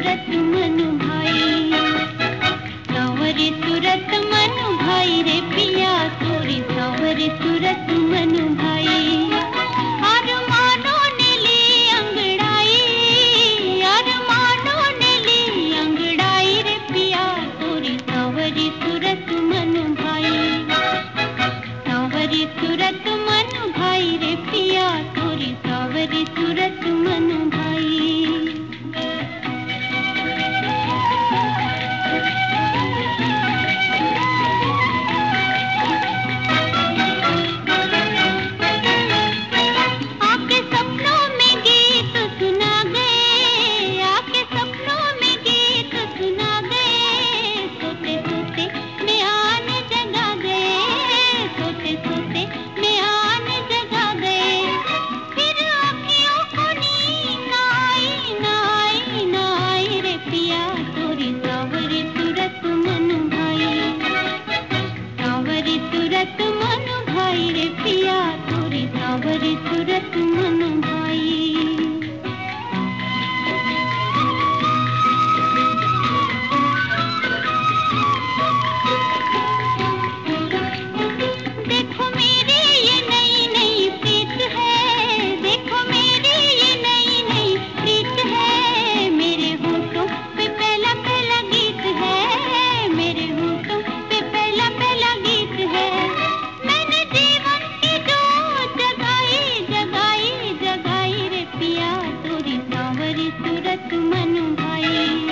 मूरत मनु मन भाई रे पिया तोरी सावरी सूरत मन भाई। नावरी सावरी सूरत मनु भाई।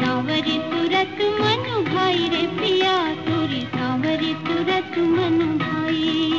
सावरी सूरत मनु भाई रे पिया तोरी नावरी सूरत मनु भाई।